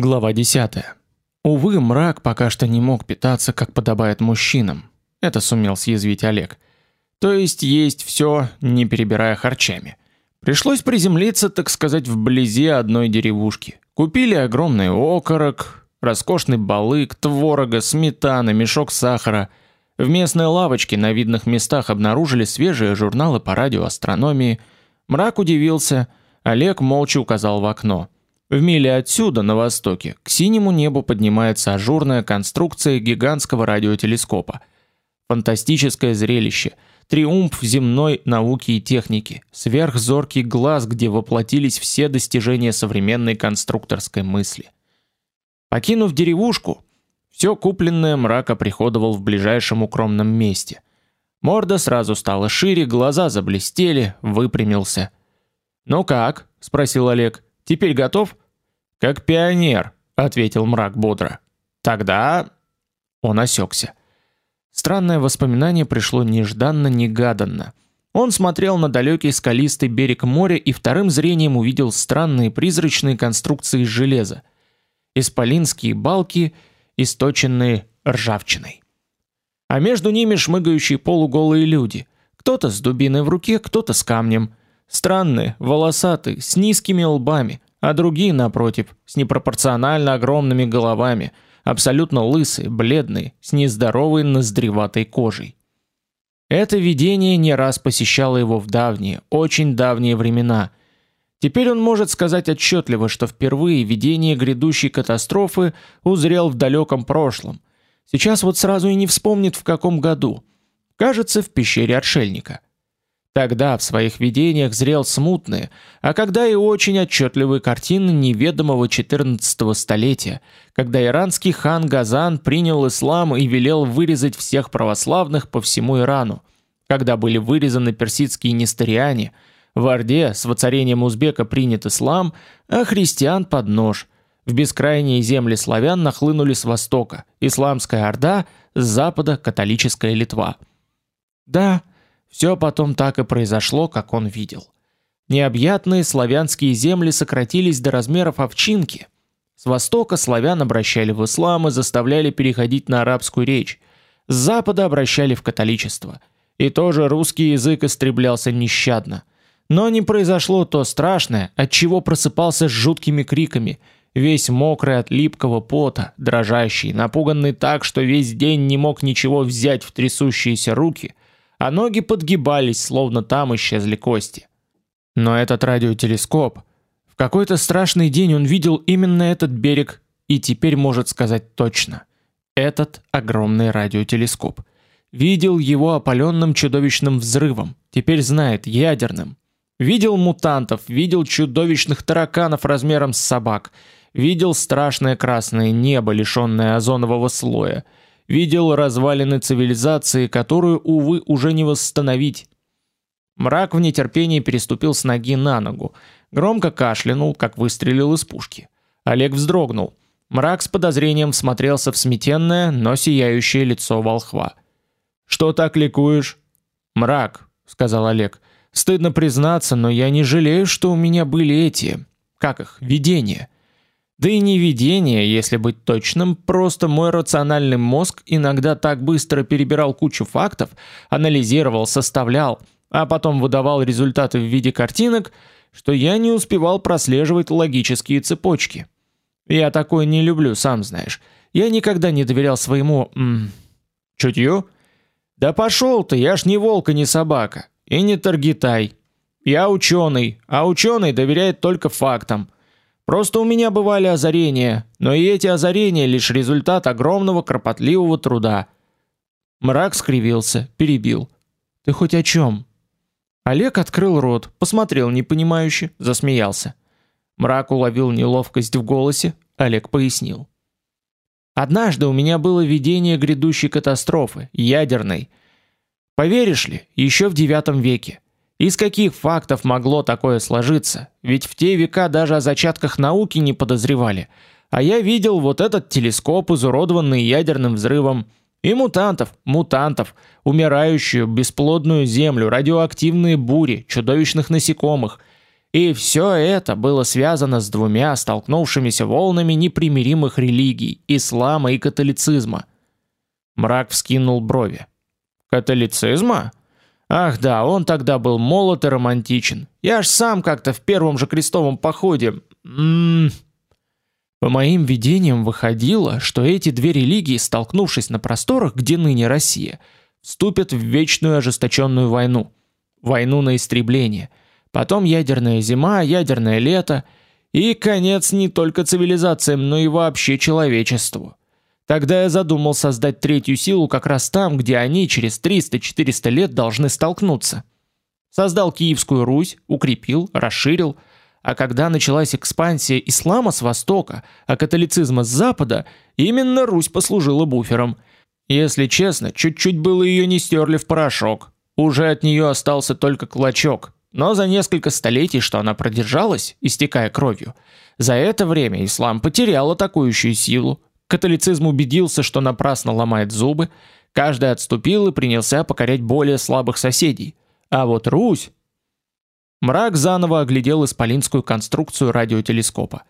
Глава 10. Увы, мрак пока что не мог питаться, как подобает мужчинам. Это сумел съязвить Олег. То есть есть все, не перебирая харчами. Пришлось приземлиться, так сказать, вблизи одной деревушки. Купили огромный окорок, роскошный балык, творога, сметана, мешок сахара. В местной лавочке на видных местах обнаружили свежие журналы по радиоастрономии. Мрак удивился, Олег молча указал в окно. В миле отсюда, на востоке, к синему небу поднимается ажурная конструкция гигантского радиотелескопа. Фантастическое зрелище, триумф земной науки и техники, сверхзоркий глаз, где воплотились все достижения современной конструкторской мысли. Покинув деревушку, все купленное мрака приходовал в ближайшем укромном месте. Морда сразу стала шире, глаза заблестели, выпрямился. "Ну как?" спросил Олег. Теперь готов? Как пионер, ответил мрак бодро. Тогда он осекся. Странное воспоминание пришло нежданно-негаданно. Он смотрел на далекий скалистый берег моря и вторым зрением увидел странные призрачные конструкции из железа, исполинские балки, источенные ржавчиной. А между ними шмыгающие полуголые люди, кто-то с дубиной в руке, кто-то с камнем. Странные, волосатые, с низкими лбами, а другие напротив, с непропорционально огромными головами, абсолютно лысые, бледные, с нездоровой ноздреватой кожей. Это видение не раз посещало его в давние, очень давние времена. Теперь он может сказать отчетливо, что впервые видение грядущей катастрофы узрел в далеком прошлом. Сейчас вот сразу и не вспомнит в каком году. Кажется, в пещере отшельника. Тогда в своих видениях зрел смутные, а когда и очень отчетливые картины неведомого XIV столетия, когда иранский хан Газан принял ислам и велел вырезать всех православных по всему Ирану, когда были вырезаны персидские несториане, в Орде с воцарением узбека принят ислам, а христиан под нож. В бескрайние земли славян нахлынули с востока, исламская Орда, с запада католическая Литва. Да, все потом так и произошло, как он видел. Необъятные славянские земли сократились до размеров овчинки. С востока славян обращали в ислам и заставляли переходить на арабскую речь. С запада обращали в католичество. И тоже русский язык истреблялся нещадно. Но не произошло то страшное, от чего просыпался с жуткими криками, весь мокрый от липкого пота, дрожащий, напуганный так, что весь день не мог ничего взять в трясущиеся руки – а ноги подгибались, словно там исчезли кости. Но этот радиотелескоп, в какой-то страшный день он видел именно этот берег и теперь может сказать точно. Этот огромный радиотелескоп видел его опаленным чудовищным взрывом, теперь знает ядерным. Видел мутантов, видел чудовищных тараканов размером с собак, видел страшное красное небо, лишенное озонового слоя видел развалины цивилизации, которую увы уже не восстановить. Мрак в нетерпении переступил с ноги на ногу, громко кашлянул, как выстрелил из пушки. Олег вздрогнул. Мрак с подозрением смотрелся в сметенное, но сияющее лицо волхва. Что так ликуешь? Мрак, сказал Олег. Стыдно признаться, но я не жалею, что у меня были эти, как их, видения. Да и не видение, если быть точным, просто мой рациональный мозг иногда так быстро перебирал кучу фактов, анализировал, составлял, а потом выдавал результаты в виде картинок, что я не успевал прослеживать логические цепочки. Я такое не люблю, сам знаешь. Я никогда не доверял своему м чутью. Да пошел ты, я ж не волк и не собака, и не таргетай. Я ученый, а ученый доверяет только фактам. Просто у меня бывали озарения, но и эти озарения лишь результат огромного кропотливого труда. Мрак скривился, перебил. Ты хоть о чем? Олег открыл рот, посмотрел непонимающе, засмеялся. Мрак уловил неловкость в голосе, Олег пояснил. Однажды у меня было видение грядущей катастрофы, ядерной. Поверишь ли, еще в девятом веке. Из каких фактов могло такое сложиться? Ведь в те века даже о зачатках науки не подозревали. А я видел вот этот телескоп, изуродованный ядерным взрывом, и мутантов, мутантов, умирающую бесплодную землю, радиоактивные бури, чудовищных насекомых. И все это было связано с двумя столкнувшимися волнами непримиримых религий ислама и католицизма. Мрак вскинул брови. Католицизма? Ах да, он тогда был молод и романтичен. Я ж сам как-то в первом же крестовом походе. М -м по моим видениям выходило, что эти две религии, столкнувшись на просторах, где ныне Россия, вступят в вечную ожесточенную войну. Войну на истребление. Потом ядерная зима, ядерное лето и конец не только цивилизациям, но и вообще человечеству. Тогда я задумал создать третью силу как раз там, где они через 300-400 лет должны столкнуться. Создал Киевскую Русь, укрепил, расширил, а когда началась экспансия ислама с востока, а католицизма с запада, именно Русь послужила буфером. Если честно, чуть-чуть было ее не стерли в порошок. Уже от нее остался только клочок. Но за несколько столетий, что она продержалась, истекая кровью, за это время ислам потерял атакующую силу. Католицизм убедился, что напрасно ломает зубы, каждый отступил и принялся покорять более слабых соседей. А вот Русь Мрак заново оглядел исполинскую конструкцию радиотелескопа.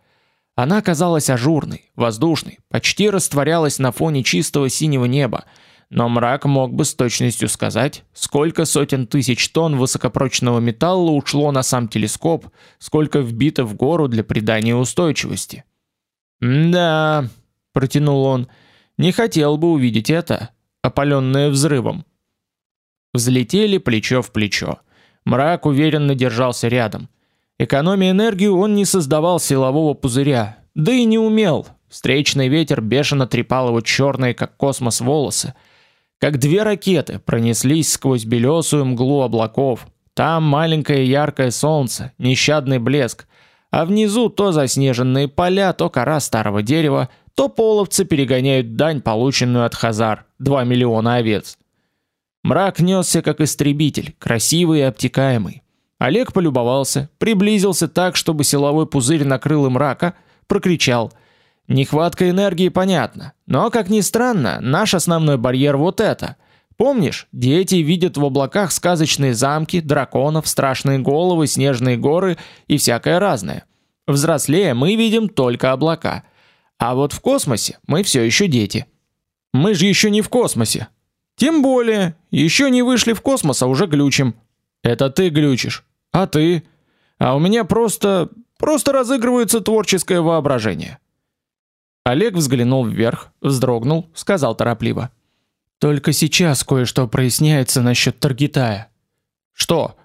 Она казалась ажурной, воздушной, почти растворялась на фоне чистого синего неба, но мрак мог бы с точностью сказать, сколько сотен тысяч тонн высокопрочного металла ушло на сам телескоп, сколько вбито в гору для придания устойчивости. «Да», — протянул он, — «не хотел бы увидеть это, опаленное взрывом». Взлетели плечо в плечо. Мрак уверенно держался рядом. Экономя энергию, он не создавал силового пузыря, да и не умел. Встречный ветер бешено трепал его черные, как космос, волосы. Как две ракеты пронеслись сквозь белесую мглу облаков. Там маленькое яркое солнце, нещадный блеск, а внизу то заснеженные поля, то кора старого дерева, то половцы перегоняют дань, полученную от хазар, 2 миллиона овец. Мрак несся как истребитель, красивый и обтекаемый. Олег полюбовался, приблизился так, чтобы силовой пузырь накрыл им мрака, прокричал: "Нехватка энергии понятно, но как ни странно, наш основной барьер вот это. Помнишь, дети видят в облаках сказочные замки, драконов, страшные головы, снежные горы и всякое разное. Взрослея мы видим только облака. А вот в космосе мы все еще дети. Мы же еще не в космосе, тем более, еще не вышли в космос, а уже глючим. Это ты глючишь. А ты? А у меня просто просто разыгрывается творческое воображение. Олег взглянул вверх, вздрогнул, сказал торопливо: "Только сейчас кое-что проясняется насчет Таргитая". "Что?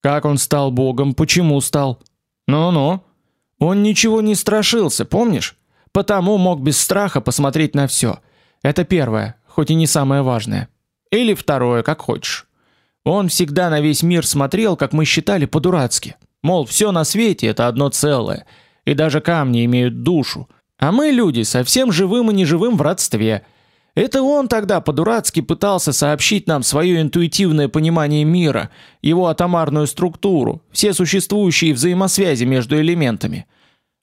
Как он стал богом, почему стал?" "Ну-ну. Он ничего не страшился, помнишь? Потому мог без страха посмотреть на все. Это первое хоть и не самое важное. Или второе, как хочешь. Он всегда на весь мир смотрел, как мы считали, по-дурацки. Мол, все на свете это одно целое, и даже камни имеют душу. А мы люди совсем живым и неживым в родстве. Это он тогда по-дурацки пытался сообщить нам свое интуитивное понимание мира, его атомарную структуру, все существующие взаимосвязи между элементами.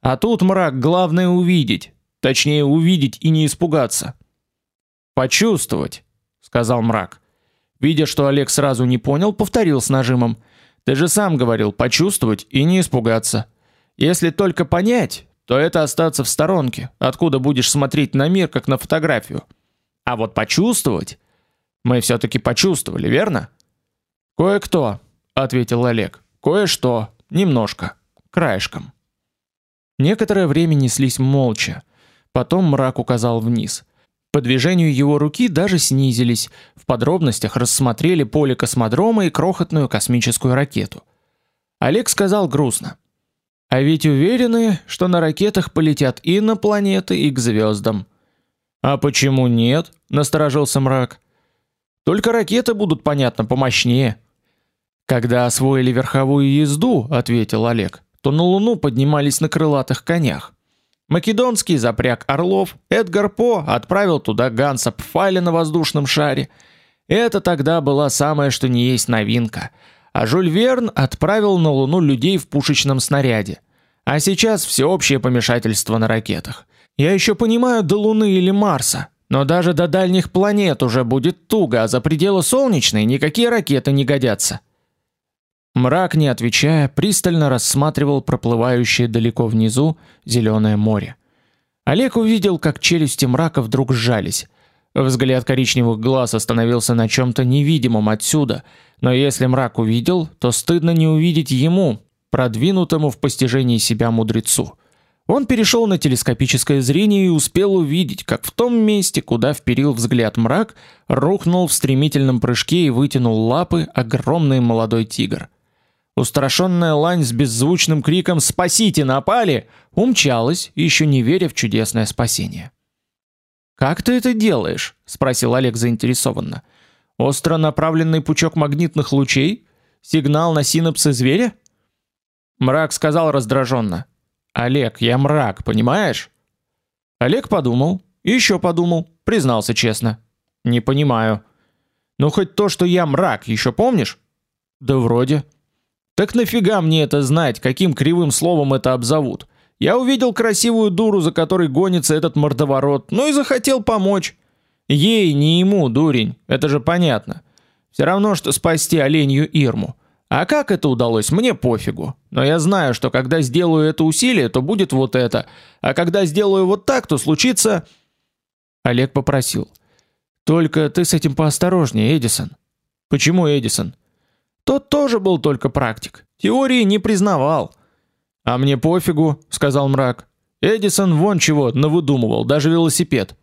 А тут мрак главное увидеть, точнее увидеть и не испугаться. Почувствовать, сказал мрак. Видя, что Олег сразу не понял, повторил с нажимом: "Ты же сам говорил почувствовать и не испугаться. Если только понять, то это остаться в сторонке, откуда будешь смотреть на мир как на фотографию. А вот почувствовать мы все таки почувствовали, верно?" "Кое-кто", ответил Олег. "Кое-что, немножко, краешком". Некоторое время неслись молча. Потом мрак указал вниз. По движению его руки даже снизились, в подробностях рассмотрели поле космодрома и крохотную космическую ракету. Олег сказал грустно: "А ведь уверены, что на ракетах полетят и на планеты, и к звездам. А почему нет?" насторожился мрак. "Только ракеты будут, понятно, помощнее". Когда освоили верховую езду, ответил Олег, то на Луну поднимались на крылатых конях. Македонский запряг орлов, Эдгар По отправил туда Ганса Пфайля на воздушном шаре. Это тогда была самая что ни есть новинка. А Жюль Верн отправил на Луну людей в пушечном снаряде. А сейчас всеобщее помешательство на ракетах. Я еще понимаю до Луны или Марса, но даже до дальних планет уже будет туго, а за пределы солнечной никакие ракеты не годятся. Мрак, не отвечая, пристально рассматривал проплывающее далеко внизу зеленое море. Олег увидел, как челюсти мрака вдруг сжались. Взгляд коричневых глаз остановился на чем то невидимом отсюда, но если мрак увидел, то стыдно не увидеть ему, продвинутому в постижении себя мудрецу. Он перешел на телескопическое зрение и успел увидеть, как в том месте, куда вперил взгляд мрак, рухнул в стремительном прыжке и вытянул лапы огромный молодой тигр. Устрашённая лань с беззвучным криком «Спасите! Напали!» умчалась, еще не веря в чудесное спасение. «Как ты это делаешь?» — спросил Олег заинтересованно. «Остро направленный пучок магнитных лучей? Сигнал на синапсы зверя?» Мрак сказал раздраженно. «Олег, я мрак, понимаешь?» Олег подумал, еще подумал, признался честно. «Не понимаю». «Ну хоть то, что я мрак, еще помнишь?» «Да вроде». Так нафига мне это знать, каким кривым словом это обзовут? Я увидел красивую дуру, за которой гонится этот мордоворот, ну и захотел помочь. Ей, не ему, дурень, это же понятно. Все равно что спасти оленью Ирму. А как это удалось, мне пофигу. Но я знаю, что когда сделаю это усилие, то будет вот это. А когда сделаю вот так, то случится Олег попросил: "Только ты с этим поосторожнее, Эдисон". "Почему Эдисон?" Тот тоже был только практик. Теории не признавал. А мне пофигу, сказал мрак. Эдисон вон чего навыдумывал, даже велосипед.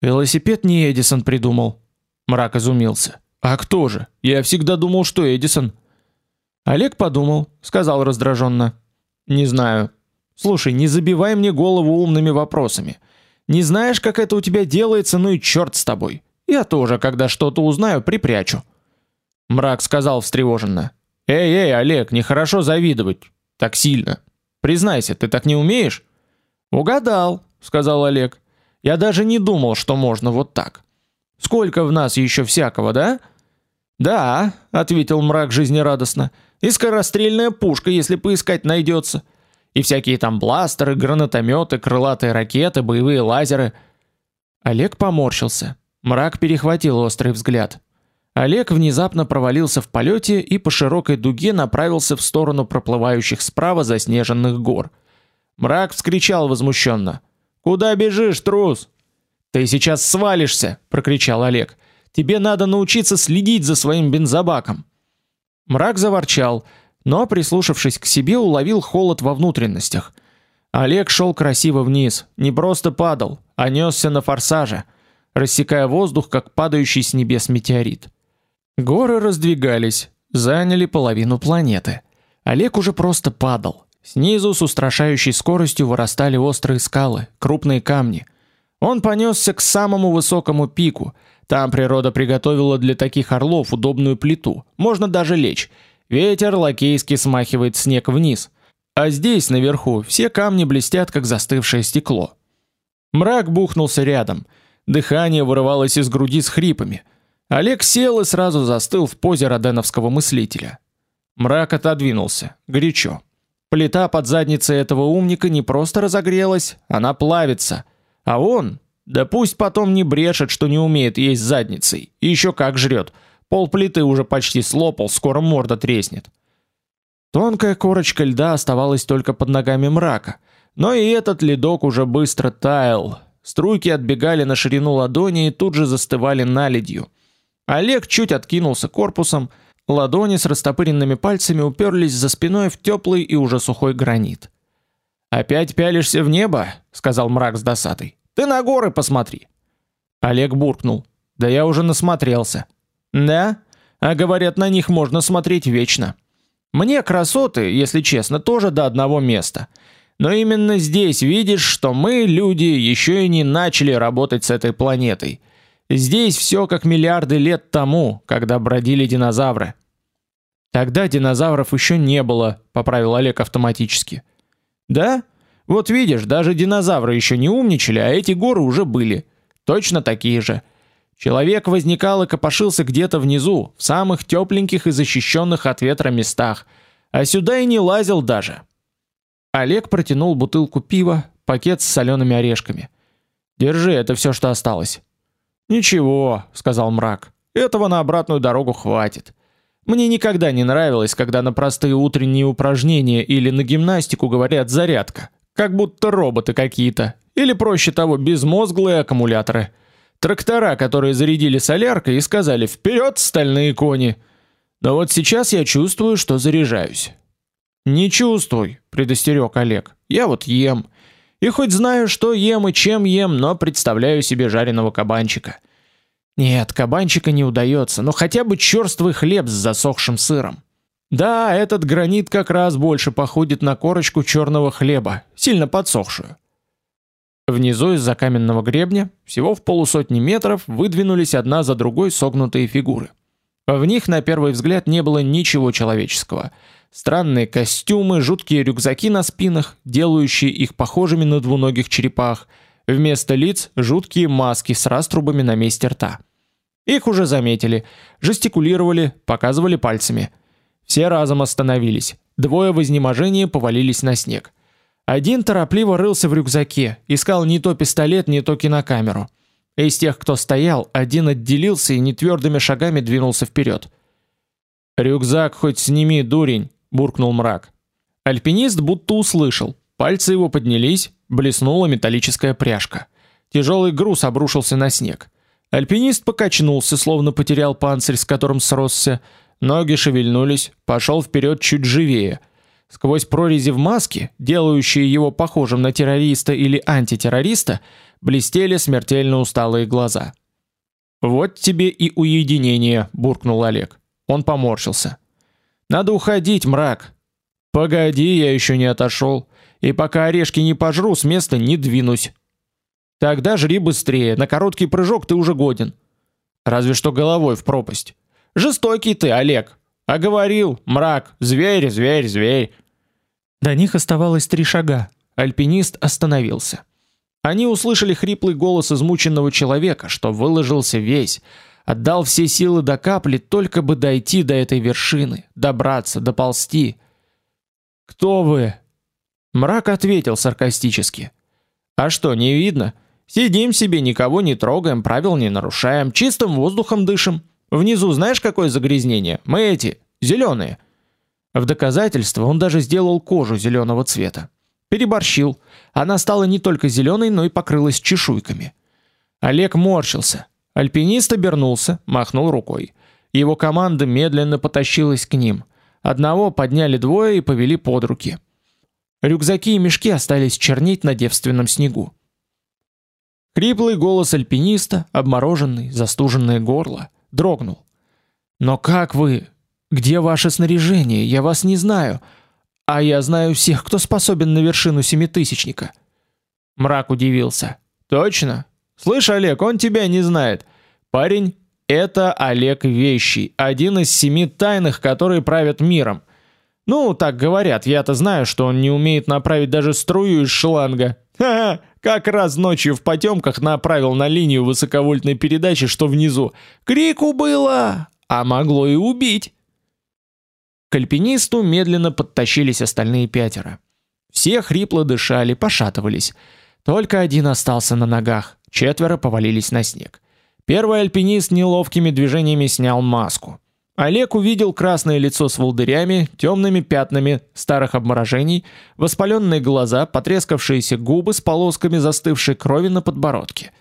Велосипед не Эдисон придумал. Мрак изумился. А кто же? Я всегда думал, что Эдисон. Олег подумал, сказал раздраженно: "Не знаю. Слушай, не забивай мне голову умными вопросами. Не знаешь, как это у тебя делается, ну и черт с тобой. Я тоже, когда что-то узнаю, припрячу". Мрак сказал встревоженно: "Эй, эй, Олег, нехорошо завидовать так сильно. Признайся, ты так не умеешь?" "Угадал", сказал Олег. "Я даже не думал, что можно вот так. Сколько в нас еще всякого, да?" "Да", ответил Мрак жизнерадостно. "И скорострельная пушка, если поискать найдется. И всякие там бластеры, гранатометы, крылатые ракеты, боевые лазеры". Олег поморщился. Мрак перехватил острый взгляд. Олег внезапно провалился в полете и по широкой дуге направился в сторону проплывающих справа заснеженных гор. Мрак вскричал возмущенно: "Куда бежишь, трус?" "Ты сейчас свалишься", прокричал Олег. "Тебе надо научиться следить за своим бензобаком". Мрак заворчал, но прислушавшись к себе, уловил холод во внутренностях. Олег шел красиво вниз, не просто падал, а нёсся на форсаже, рассекая воздух, как падающий с небес метеорит. Горы раздвигались, заняли половину планеты. Олег уже просто падал. Снизу с устрашающей скоростью вырастали острые скалы, крупные камни. Он понесся к самому высокому пику. Там природа приготовила для таких орлов удобную плиту. Можно даже лечь. Ветер лакейски смахивает снег вниз. А здесь наверху все камни блестят как застывшее стекло. Мрак бухнулся рядом. Дыхание вырывалось из груди с хрипами. Олег сел и сразу застыл в позе роденовского мыслителя. Мрак отодвинулся. Горячо. Плита под задницей этого умника не просто разогрелась, она плавится. А он, да пусть потом не брешет, что не умеет есть задницей. И еще как жрет. Пол плиты уже почти слопал, скоро морда треснет. Тонкая корочка льда оставалась только под ногами мрака, но и этот ледок уже быстро таял. Струйки отбегали на ширину ладони и тут же застывали наледью. Олег чуть откинулся корпусом, ладони с растопыренными пальцами уперлись за спиной в теплый и уже сухой гранит. Опять пялишься в небо, сказал мрак с досадой. Ты на горы посмотри. Олег буркнул: "Да я уже насмотрелся". "Да? А говорят, на них можно смотреть вечно. Мне красоты, если честно, тоже до одного места. Но именно здесь видишь, что мы, люди, еще и не начали работать с этой планетой. Здесь все как миллиарды лет тому, когда бродили динозавры. Тогда динозавров еще не было, поправил Олег автоматически. Да? Вот видишь, даже динозавры еще не умничали, а эти горы уже были. Точно такие же. Человек возникал и копошился где-то внизу, в самых тепленьких и защищенных от ветра местах, а сюда и не лазил даже. Олег протянул бутылку пива, пакет с солеными орешками. Держи, это все, что осталось. Ничего, сказал мрак. Этого на обратную дорогу хватит. Мне никогда не нравилось, когда на простые утренние упражнения или на гимнастику говорят зарядка, как будто роботы какие-то, или проще того, безмозглые аккумуляторы. Трактора, которые зарядили соляркой и сказали: "Вперед, стальные кони!" Но вот сейчас я чувствую, что заряжаюсь. Не чувствуй, предостерег Олег. Я вот ем. И хоть знаю, что ем и чем ем, но представляю себе жареного кабанчика. Нет, кабанчика не удается, но хотя бы черствый хлеб с засохшим сыром. Да, этот гранит как раз больше походит на корочку черного хлеба, сильно подсохшую. Внизу из-за каменного гребня, всего в полусотни метров, выдвинулись одна за другой согнутые фигуры. В них на первый взгляд не было ничего человеческого. Странные костюмы, жуткие рюкзаки на спинах, делающие их похожими на двуногих черепах, вместо лиц жуткие маски с раструбами на месте рта. Их уже заметили, жестикулировали, показывали пальцами. Все разом остановились. Двое в изнеможении повалились на снег. Один торопливо рылся в рюкзаке, искал не то пистолет, не то кинокамеру. Из тех, кто стоял, один отделился и нетвердыми шагами двинулся вперед. Рюкзак хоть сними, дурень, буркнул мрак. Альпинист будто услышал. Пальцы его поднялись, блеснула металлическая пряжка. Тяжелый груз обрушился на снег. Альпинист покачнулся, словно потерял панцирь, с которым сросся. Ноги шевельнулись, пошел вперед чуть живее. Сквозь прорези в маске, делающие его похожим на террориста или антитеррориста, блестели смертельно усталые глаза. Вот тебе и уединение, буркнул Олег. Он поморщился. Надо уходить, мрак. Погоди, я еще не отошел, и пока орешки не пожру, с места не двинусь. Тогда жри быстрее, на короткий прыжок ты уже годен. Разве что головой в пропасть. Жестокий ты, Олег. А говорил, мрак, зверь, зверь, зверь. До них оставалось три шага. Альпинист остановился. Они услышали хриплый голос измученного человека, что выложился весь, отдал все силы до капли, только бы дойти до этой вершины, добраться, доползти. Кто вы? Мрак ответил саркастически. А что, не видно? Сидим себе, никого не трогаем, правил не нарушаем, чистым воздухом дышим. Внизу знаешь какое загрязнение? Мы эти, зеленые. В доказательство он даже сделал кожу зеленого цвета. Переборщил. Она стала не только зеленой, но и покрылась чешуйками. Олег морщился. Альпинист обернулся, махнул рукой. Его команда медленно потащилась к ним. Одного подняли двое и повели под руки. Рюкзаки и мешки остались чернеть на девственном снегу. Хриплый голос альпиниста, обмороженный, застуженное горло, дрогнул. Но как вы? Где ваше снаряжение? Я вас не знаю. А я знаю всех, кто способен на вершину семитысячника. Мрак удивился. Точно? Слышь, Олег, он тебя не знает. Парень, это Олег Вещий, один из семи тайных, которые правят миром. Ну, так говорят. Я-то знаю, что он не умеет направить даже струю из шланга. Ха-ха. Как раз ночью в потемках направил на линию высоковольтной передачи, что внизу. Крику было, а могло и убить. К альпинисту медленно подтащились остальные пятеро. Все хрипло дышали, пошатывались. Только один остался на ногах. Четверо повалились на снег. Первый альпинист неловкими движениями снял маску. Олег увидел красное лицо с волдырями, темными пятнами старых обморожений, воспаленные глаза, потрескавшиеся губы с полосками застывшей крови на подбородке.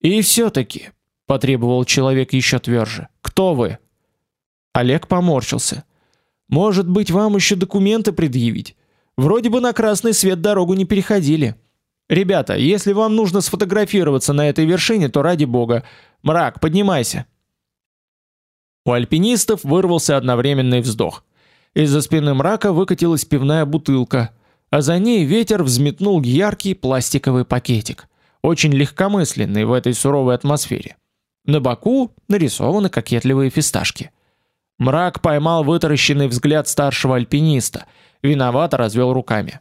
И все таки потребовал человек еще тверже. Кто вы? Олег поморщился. Может быть, вам еще документы предъявить? Вроде бы на красный свет дорогу не переходили. Ребята, если вам нужно сфотографироваться на этой вершине, то ради бога, мрак, поднимайся. У альпинистов вырвался одновременный вздох. Из-за спины мрака выкатилась пивная бутылка, а за ней ветер взметнул яркий пластиковый пакетик, очень легкомысленный в этой суровой атмосфере. На боку нарисованы кокетливые фисташки. Мрак поймал вытаращенный взгляд старшего альпиниста, виновато развел руками.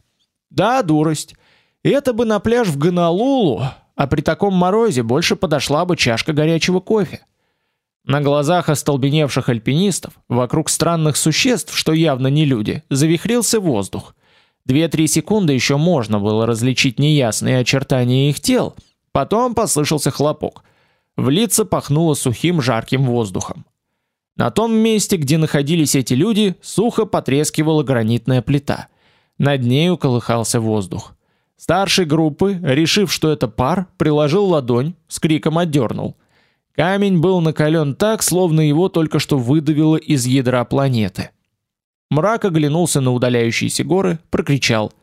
Да, дурость. Это бы на пляж в Гонолулу, а при таком морозе больше подошла бы чашка горячего кофе. На глазах остолбеневших альпинистов, вокруг странных существ, что явно не люди, завихрился воздух. Две-три секунды еще можно было различить неясные очертания их тел. Потом послышался хлопок. В лица пахнуло сухим жарким воздухом. На том месте, где находились эти люди, сухо потрескивала гранитная плита. Над ней колыхался воздух. Старший группы, решив, что это пар, приложил ладонь, с криком отдернул. Камень был накален так, словно его только что выдавило из ядра планеты. Мрак оглянулся на удаляющиеся горы, прокричал: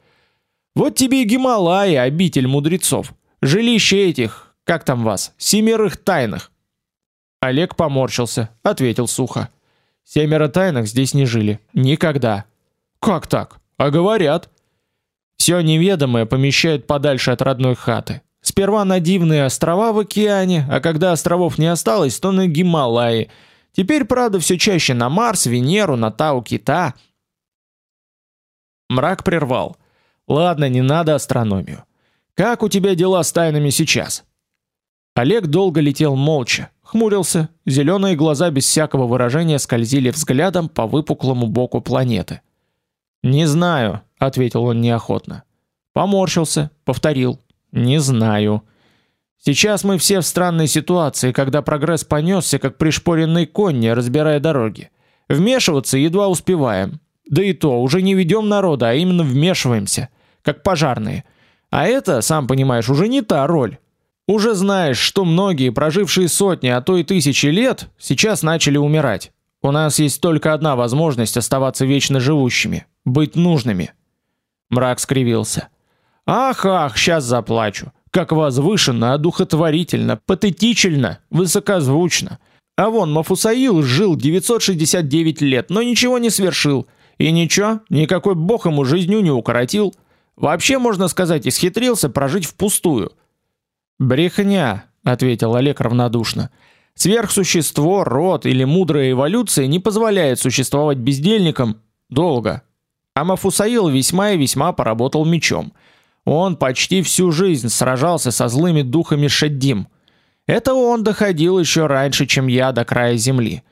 "Вот тебе и Гималаи, обитель мудрецов, жилище этих, как там вас, семерых тайных". Олег поморщился, ответил сухо: "Семеро тайных здесь не жили никогда". "Как так? А говорят?" Все неведомое помещают подальше от родной хаты. Сперва на дивные острова в океане, а когда островов не осталось, то на Гималаи. Теперь, правда, все чаще на Марс, Венеру, на Тау-Кита. Мрак прервал. Ладно, не надо астрономию. Как у тебя дела с тайнами сейчас? Олег долго летел молча, хмурился, зеленые глаза без всякого выражения скользили взглядом по выпуклому боку планеты. Не знаю, ответил он неохотно. Поморщился, повторил: "Не знаю". Сейчас мы все в странной ситуации, когда прогресс понесся как пришпоренный конь, не разбирая дороги. Вмешиваться едва успеваем. Да и то, уже не ведем народа, а именно вмешиваемся, как пожарные. А это, сам понимаешь, уже не та роль. Уже знаешь, что многие, прожившие сотни, а то и тысячи лет, сейчас начали умирать. У нас есть только одна возможность оставаться вечно живущими быть нужными. Мрак скривился. Ах, ах, сейчас заплачу. Как возвышенно, одухотворительно, патетично, высокозвучно. А вон Мафусаил жил 969 лет, но ничего не свершил. И ничего, никакой бог ему жизнью не укоротил. Вообще, можно сказать, исхитрился прожить впустую. Брехня, ответил Олег равнодушно. Сверхсущество, род или мудрая эволюция не позволяет существовать бездельникам долго. А Мафусаил весьма и весьма поработал мечом. Он почти всю жизнь сражался со злыми духами Шаддим. Это он доходил еще раньше, чем я до края земли.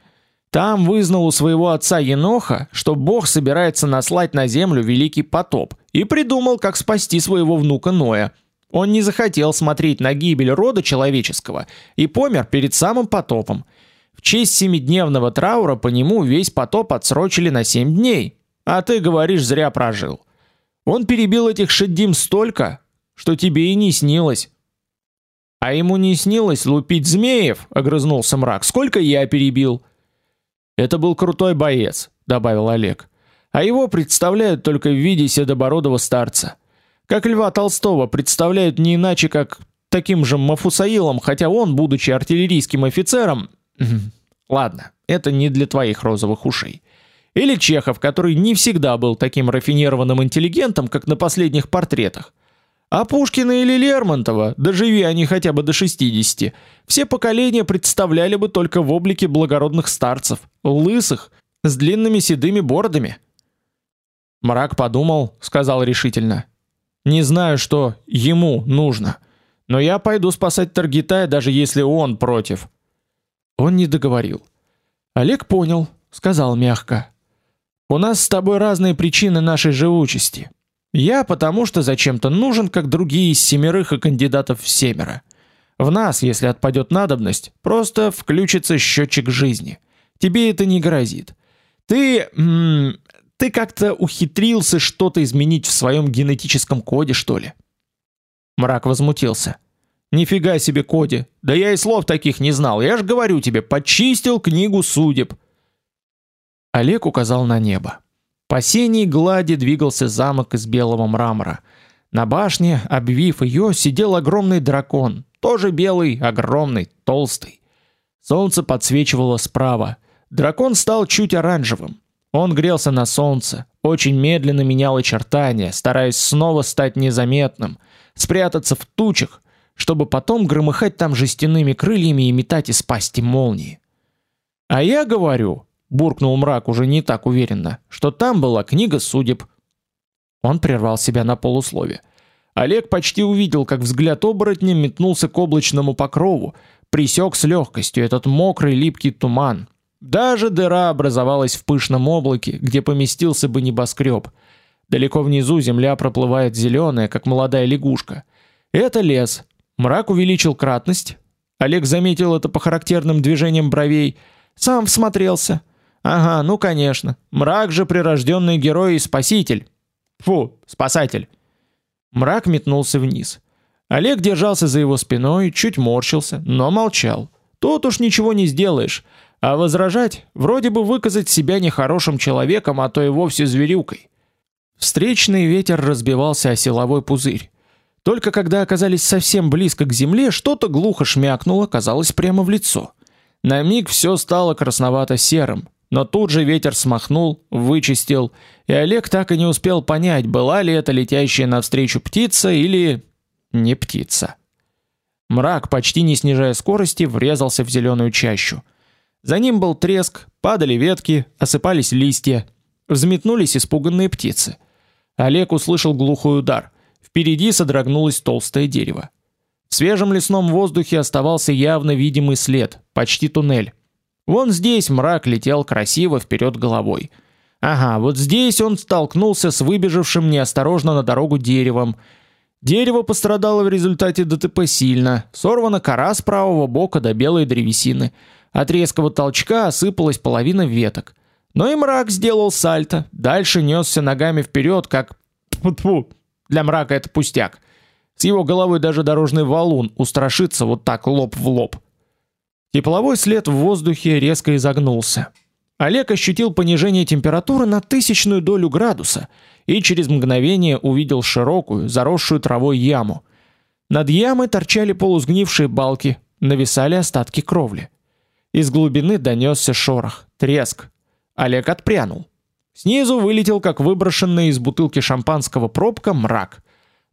Там вызнал у своего отца Еноха, что Бог собирается наслать на землю великий потоп, и придумал, как спасти своего внука Ноя. Он не захотел смотреть на гибель рода человеческого и помер перед самым потопом. В честь семидневного траура по нему весь потоп отсрочили на семь дней. А ты говоришь, зря прожил. Он перебил этих шеддим столько, что тебе и не снилось. А ему не снилось лупить змеев, огрызнулся мрак. Сколько я перебил? Это был крутой боец, добавил Олег. А его представляют только в виде седобородого старца. Как Льва Толстого представляют не иначе как таким же Мафусаилом, хотя он, будучи артиллерийским офицером, ладно, это не для твоих розовых ушей. Или Чехов, который не всегда был таким рафинированным интеллигентом, как на последних портретах. А Пушкина или Лермонтова, доживи они хотя бы до 60, все поколения представляли бы только в облике благородных старцев, лысых, с длинными седыми бородами. Мрак подумал, сказал решительно: "Не знаю, что ему нужно, но я пойду спасать Таргитая, даже если он против". Он не договорил. Олег понял, сказал мягко: у нас с тобой разные причины нашей живучести. Я потому что зачем-то нужен, как другие из семерых и кандидатов в семеро. В нас, если отпадет надобность, просто включится счетчик жизни. Тебе это не грозит. Ты, м ты как-то ухитрился что-то изменить в своем генетическом коде, что ли? Мрак возмутился. Нифига себе коде. Да я и слов таких не знал. Я ж говорю тебе, почистил книгу судеб. Олег указал на небо. По синей глади двигался замок из белого мрамора. На башне, обвив ее, сидел огромный дракон, тоже белый, огромный, толстый. Солнце подсвечивало справа. Дракон стал чуть оранжевым. Он грелся на солнце, очень медленно менял очертания, стараясь снова стать незаметным, спрятаться в тучах, чтобы потом громыхать там жестяными крыльями и метать из пасти молнии. А я говорю, буркнул мрак уже не так уверенно, что там была книга судеб. Он прервал себя на полуслове. Олег почти увидел, как взгляд оборотня метнулся к облачному покрову, присек с легкостью этот мокрый липкий туман. Даже дыра образовалась в пышном облаке, где поместился бы небоскреб. Далеко внизу земля проплывает зеленая, как молодая лягушка. Это лес. Мрак увеличил кратность. Олег заметил это по характерным движениям бровей. Сам всмотрелся. Ага, ну конечно. Мрак же прирожденный герой и спаситель. Фу, спасатель. Мрак метнулся вниз. Олег держался за его спиной, чуть морщился, но молчал. Тут уж ничего не сделаешь. А возражать, вроде бы выказать себя нехорошим человеком, а то и вовсе зверюкой. Встречный ветер разбивался о силовой пузырь. Только когда оказались совсем близко к земле, что-то глухо шмякнуло, казалось, прямо в лицо. На миг все стало красновато-серым, но тут же ветер смахнул, вычистил, и Олег так и не успел понять, была ли это летящая навстречу птица или не птица. Мрак, почти не снижая скорости, врезался в зеленую чащу. За ним был треск, падали ветки, осыпались листья, взметнулись испуганные птицы. Олег услышал глухой удар. Впереди содрогнулось толстое дерево. В свежем лесном воздухе оставался явно видимый след, почти туннель. Вон здесь мрак летел красиво вперед головой. Ага, вот здесь он столкнулся с выбежавшим неосторожно на дорогу деревом. Дерево пострадало в результате ДТП сильно. Сорвана кора с правого бока до белой древесины. От резкого толчка осыпалась половина веток. Но и мрак сделал сальто, дальше несся ногами вперед, как тьфу, для мрака это пустяк. С его головой даже дорожный валун устрашится вот так лоб в лоб. Тепловой след в воздухе резко изогнулся. Олег ощутил понижение температуры на тысячную долю градуса и через мгновение увидел широкую, заросшую травой яму. Над ямой торчали полусгнившие балки, нависали остатки кровли. Из глубины донесся шорох, треск. Олег отпрянул. Снизу вылетел, как выброшенная из бутылки шампанского пробка, мрак.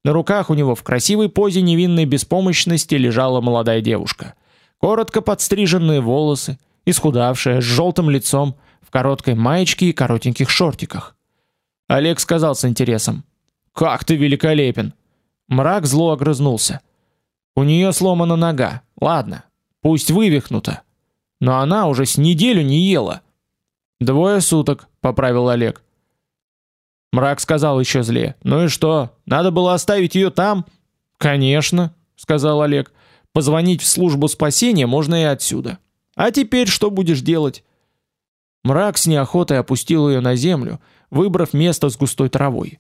На руках у него в красивой позе невинной беспомощности лежала молодая девушка. Коротко подстриженные волосы, исхудавшая, с желтым лицом, в короткой маечке и коротеньких шортиках. Олег сказал с интересом: "Как ты великолепен!" Мрак зло огрызнулся. У нее сломана нога. Ладно, пусть вывихнута но она уже с неделю не ела. Двое суток, поправил Олег. Мрак сказал еще зле: "Ну и что? Надо было оставить ее там?" "Конечно", сказал Олег. "Позвонить в службу спасения можно и отсюда. А теперь что будешь делать?" Мрак с неохотой опустил ее на землю, выбрав место с густой травой.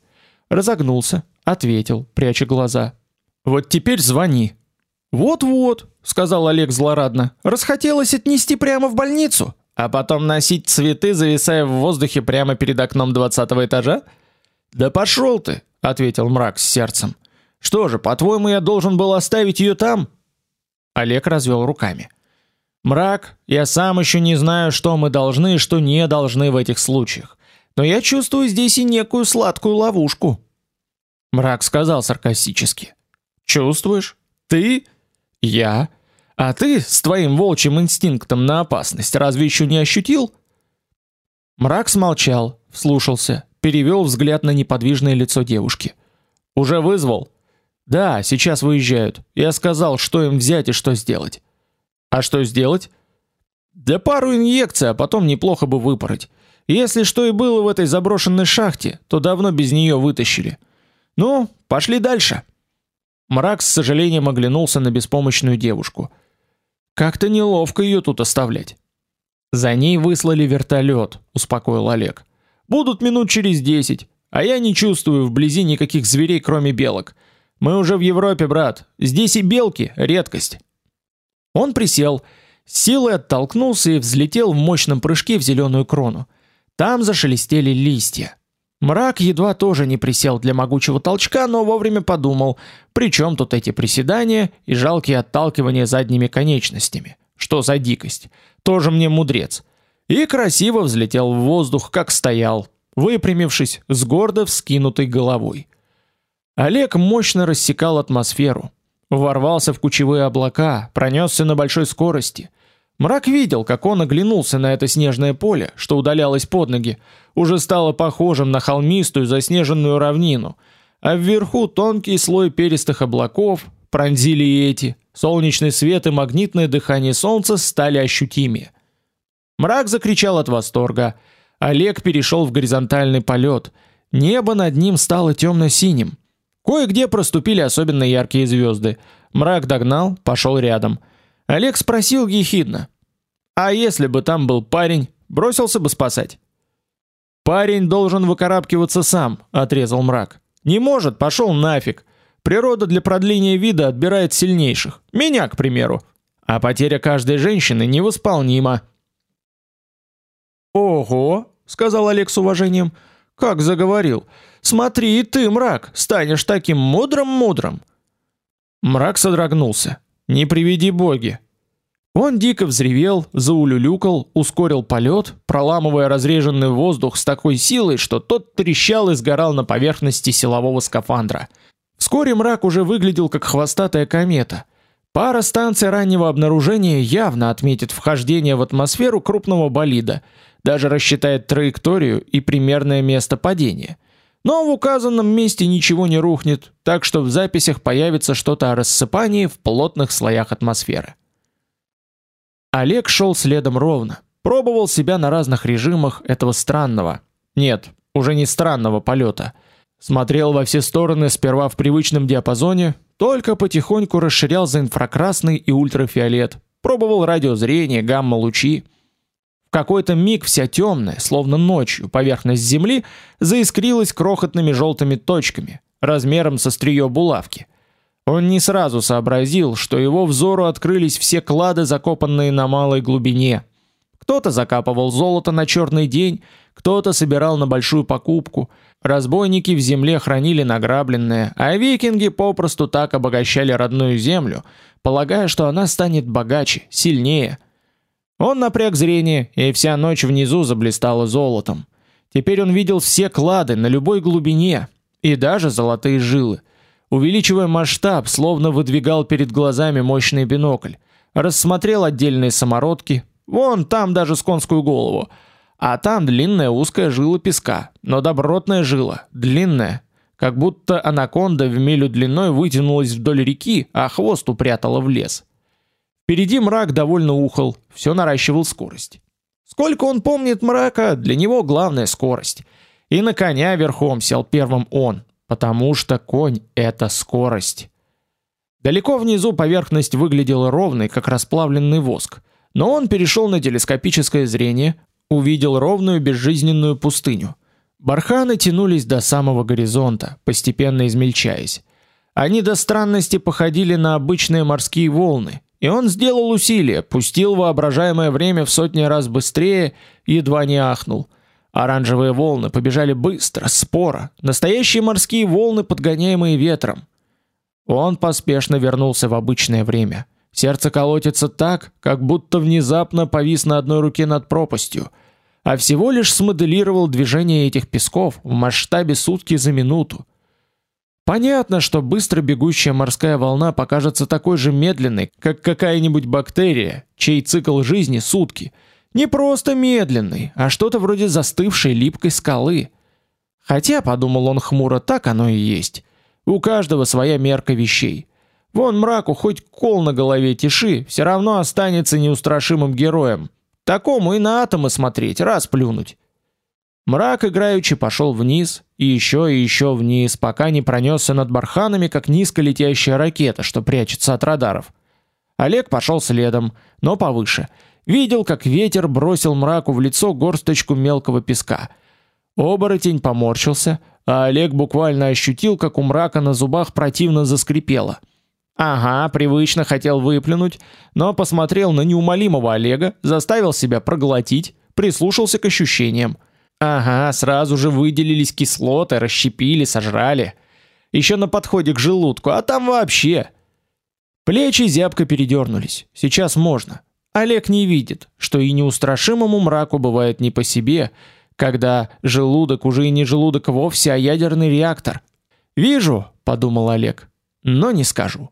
Разогнулся, ответил, пряча глаза: "Вот теперь звони. Вот-вот, сказал Олег злорадно. Расхотелось отнести прямо в больницу, а потом носить цветы, зависая в воздухе прямо перед окном двадцатого этажа? Да пошел ты, ответил мрак с сердцем. Что же, по-твоему, я должен был оставить ее там? Олег развел руками. Мрак, я сам еще не знаю, что мы должны и что не должны в этих случаях. Но я чувствую здесь и некую сладкую ловушку. Мрак сказал саркастически: "Чувствуешь? Ты я? А ты с твоим волчьим инстинктом на опасность разве еще не ощутил? Мрак смолчал, вслушался, перевел взгляд на неподвижное лицо девушки. Уже вызвал? Да, сейчас выезжают. Я сказал, что им взять и что сделать. А что сделать? Да пару инъекций, а потом неплохо бы выпороть. Если что и было в этой заброшенной шахте, то давно без нее вытащили. Ну, пошли дальше. Мрак с сожалением оглянулся на беспомощную девушку. Как-то неловко ее тут оставлять. За ней выслали вертолет, успокоил Олег. Будут минут через десять, а я не чувствую вблизи никаких зверей, кроме белок. Мы уже в Европе, брат. Здесь и белки редкость. Он присел, силой оттолкнулся и взлетел в мощном прыжке в зеленую крону. Там зашелестели листья. Мрак едва тоже не присел для могучего толчка, но вовремя подумал, при чем тут эти приседания и жалкие отталкивания задними конечностями. Что за дикость? Тоже мне мудрец. И красиво взлетел в воздух, как стоял, выпрямившись с гордо вскинутой головой. Олег мощно рассекал атмосферу, ворвался в кучевые облака, пронесся на большой скорости — Мрак видел, как он оглянулся на это снежное поле, что удалялось под ноги, уже стало похожим на холмистую заснеженную равнину, а вверху тонкий слой перистых облаков пронзили и эти. Солнечный свет и магнитное дыхание солнца стали ощутимее. Мрак закричал от восторга. Олег перешел в горизонтальный полет. Небо над ним стало темно-синим. Кое-где проступили особенно яркие звезды. Мрак догнал, пошел рядом. Олег спросил ехидно: А если бы там был парень, бросился бы спасать? Парень должен выкарабкиваться сам, отрезал мрак. Не может, пошел нафиг. Природа для продления вида отбирает сильнейших. Меня, к примеру. А потеря каждой женщины невосполнима. Ого, сказал Олег с уважением. Как заговорил. Смотри, и ты, мрак, станешь таким мудрым-мудрым. Мрак содрогнулся. Не приведи боги. Он дико взревел, заулюлюкал, ускорил полет, проламывая разреженный воздух с такой силой, что тот трещал и сгорал на поверхности силового скафандра. Вскоре мрак уже выглядел как хвостатая комета. Пара станций раннего обнаружения явно отметит вхождение в атмосферу крупного болида, даже рассчитает траекторию и примерное место падения. Но в указанном месте ничего не рухнет, так что в записях появится что-то о рассыпании в плотных слоях атмосферы. Олег шел следом ровно, пробовал себя на разных режимах этого странного, нет, уже не странного полета. Смотрел во все стороны сперва в привычном диапазоне, только потихоньку расширял за инфракрасный и ультрафиолет, пробовал радиозрение, гамма-лучи. Какой-то миг вся темная, словно ночью, поверхность Земли заискрилась крохотными желтыми точками, размером со стрие булавки. Он не сразу сообразил, что его взору открылись все клады, закопанные на малой глубине. Кто-то закапывал золото на черный день, кто-то собирал на большую покупку. Разбойники в земле хранили награбленное, а викинги попросту так обогащали родную землю, полагая, что она станет богаче, сильнее. Он напряг зрение, и вся ночь внизу заблистала золотом. Теперь он видел все клады на любой глубине и даже золотые жилы. Увеличивая масштаб, словно выдвигал перед глазами мощный бинокль. Рассмотрел отдельные самородки. Вон там даже с конскую голову. А там длинная узкая жила песка, но добротная жила, длинная, как будто анаконда в милю длиной вытянулась вдоль реки, а хвост упрятала в лес. Впереди мрак довольно ухал, все наращивал скорость. Сколько он помнит мрака, для него главная скорость. И на коня верхом сел первым он, потому что конь это скорость. Далеко внизу поверхность выглядела ровной, как расплавленный воск, но он перешел на телескопическое зрение, увидел ровную безжизненную пустыню. Барханы тянулись до самого горизонта, постепенно измельчаясь. Они до странности походили на обычные морские волны, и он сделал усилие, пустил воображаемое время в сотни раз быстрее, едва не ахнул – Оранжевые волны побежали быстро, споро, настоящие морские волны, подгоняемые ветром. Он поспешно вернулся в обычное время. Сердце колотится так, как будто внезапно повис на одной руке над пропастью, а всего лишь смоделировал движение этих песков в масштабе сутки за минуту. Понятно, что быстро бегущая морская волна покажется такой же медленной, как какая-нибудь бактерия, чей цикл жизни сутки – не просто медленный, а что-то вроде застывшей липкой скалы. Хотя, подумал он хмуро, так оно и есть. У каждого своя мерка вещей. Вон мраку хоть кол на голове тиши, все равно останется неустрашимым героем. Такому и на атомы смотреть, раз плюнуть. Мрак играючи пошел вниз, и еще и еще вниз, пока не пронесся над барханами, как низко летящая ракета, что прячется от радаров. Олег пошел следом, но повыше — Видел, как ветер бросил мраку в лицо горсточку мелкого песка. Оборотень поморщился, а Олег буквально ощутил, как у мрака на зубах противно заскрипело. Ага, привычно хотел выплюнуть, но посмотрел на неумолимого Олега, заставил себя проглотить, прислушался к ощущениям. Ага, сразу же выделились кислоты, расщепили, сожрали. Еще на подходе к желудку, а там вообще. Плечи зябко передернулись. Сейчас можно. Олег не видит, что и неустрашимому мраку бывает не по себе, когда желудок уже и не желудок вовсе, а ядерный реактор. Вижу, подумал Олег, но не скажу.